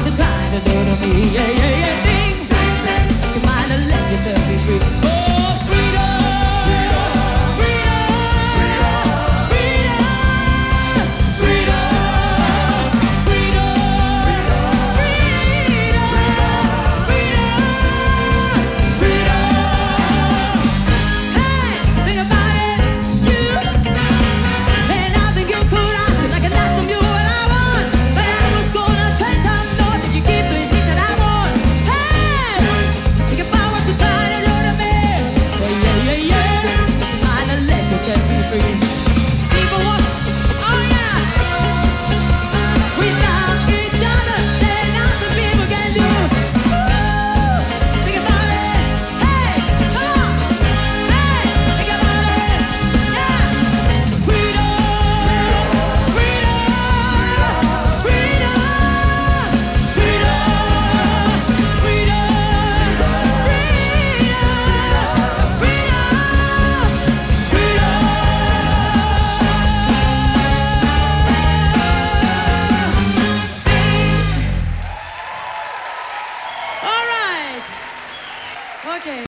want to try to do to me. Yeah, yeah, yeah. Ding. To mind and let yourself be free. All right. Okay.